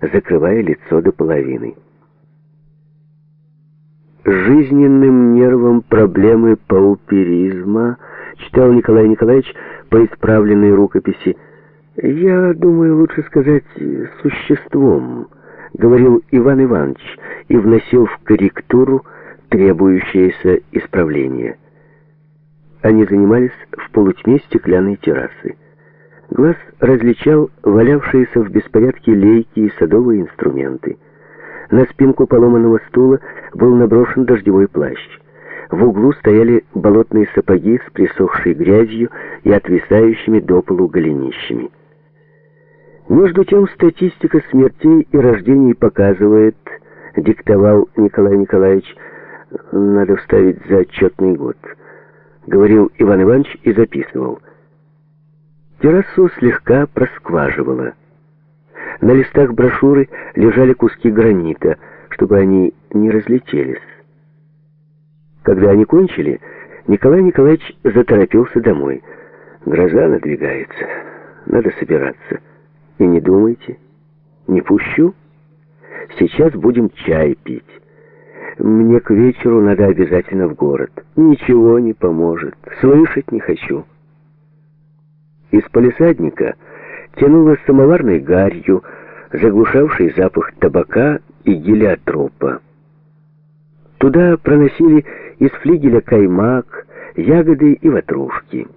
закрывая лицо до половины. «Жизненным нервом проблемы пауперизма», читал Николай Николаевич по исправленной рукописи, «Я думаю, лучше сказать, существом», — говорил Иван Иванович и вносил в корректуру требующееся исправление. Они занимались в полутьме стеклянной террасы. Глаз различал валявшиеся в беспорядке лейки и садовые инструменты. На спинку поломанного стула был наброшен дождевой плащ. В углу стояли болотные сапоги с присохшей грязью и отвисающими до полу голенищами. Между тем статистика смертей и рождений показывает, диктовал Николай Николаевич, надо вставить за отчетный год, говорил Иван Иванович и записывал. Террасу слегка проскваживало. На листах брошюры лежали куски гранита, чтобы они не разлетелись. Когда они кончили, Николай Николаевич заторопился домой. Гроза надвигается, надо собираться. И не думайте, не пущу. Сейчас будем чай пить. Мне к вечеру надо обязательно в город. Ничего не поможет, слышать не хочу. Из полисадника тянуло самоварной гарью, заглушавшей запах табака и гелиотропа. Туда проносили из флигеля каймак, ягоды и ватрушки.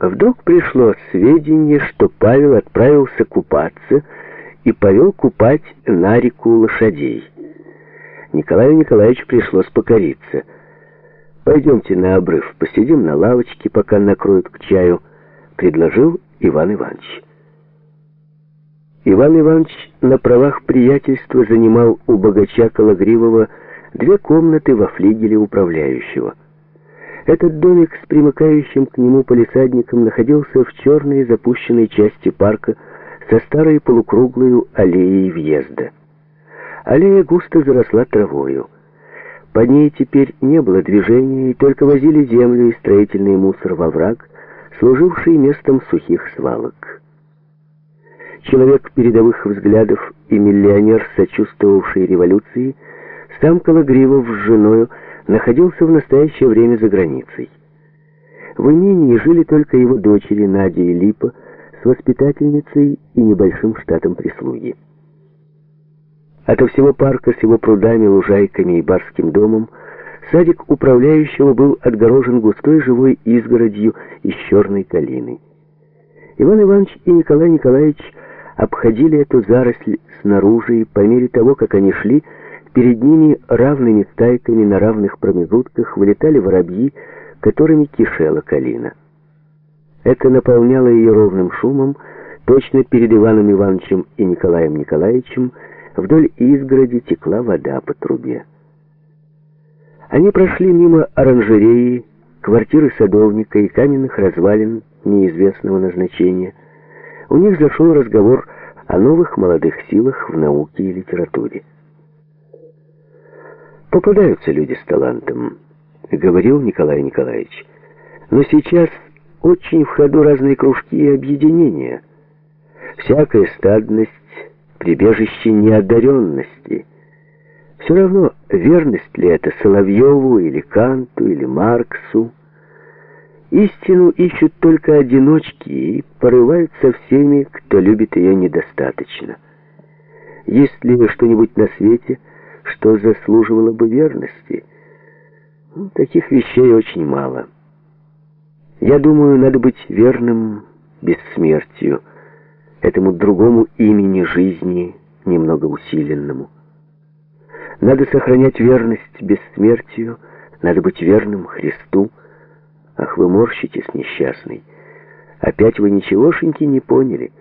Вдруг пришло сведение, что Павел отправился купаться и повел купать на реку лошадей. Николаю Николаевичу пришлось покориться. «Пойдемте на обрыв, посидим на лавочке, пока накроют к чаю», — предложил Иван Иванович. Иван Иванович на правах приятельства занимал у богача Калагривого две комнаты во флигеле управляющего. Этот домик с примыкающим к нему полисадником находился в черной запущенной части парка со старой полукруглой аллеей въезда. Аллея густо заросла травою. По ней теперь не было движения, и только возили землю и строительный мусор во враг, служивший местом сухих свалок. Человек передовых взглядов и миллионер, сочувствовавший революции, сам Калагривов с женою находился в настоящее время за границей. В имении жили только его дочери Надя и Липа с воспитательницей и небольшим штатом прислуги. Ото всего парка с его прудами, лужайками и барским домом садик управляющего был отгорожен густой живой изгородью из черной калины. Иван Иванович и Николай Николаевич обходили эту заросль снаружи, и по мере того, как они шли, перед ними равными стайками на равных промежутках вылетали воробьи, которыми кишела калина. Это наполняло ее ровным шумом, точно перед Иваном Ивановичем и Николаем Николаевичем, Вдоль изгороди текла вода по трубе. Они прошли мимо оранжереи, квартиры садовника и каменных развалин неизвестного назначения. У них зашел разговор о новых молодых силах в науке и литературе. «Попадаются люди с талантом», — говорил Николай Николаевич. «Но сейчас очень в ходу разные кружки и объединения. Всякая стадность прибежище неодаренности. Все равно, верность ли это Соловьеву или Канту или Марксу. Истину ищут только одиночки и порывают со всеми, кто любит ее недостаточно. Есть ли что-нибудь на свете, что заслуживало бы верности? Ну, таких вещей очень мало. Я думаю, надо быть верным бессмертию, этому другому имени жизни, немного усиленному. Надо сохранять верность бессмертию, надо быть верным Христу. Ах, вы морщитесь, несчастный. Опять вы ничегошеньки не поняли.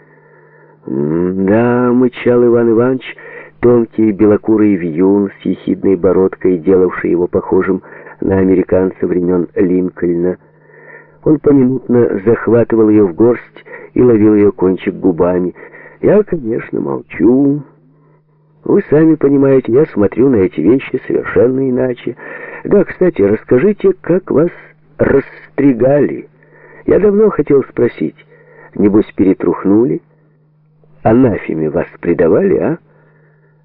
«Да», — мычал Иван Иванович, тонкий белокурый вьюн с ехидной бородкой, делавший его похожим на американца времен Линкольна. Он поминутно захватывал ее в горсть и ловил ее кончик губами. Я, конечно, молчу. Вы сами понимаете, я смотрю на эти вещи совершенно иначе. Да, кстати, расскажите, как вас расстригали. Я давно хотел спросить. Небось, перетрухнули? анафеме вас предавали, а?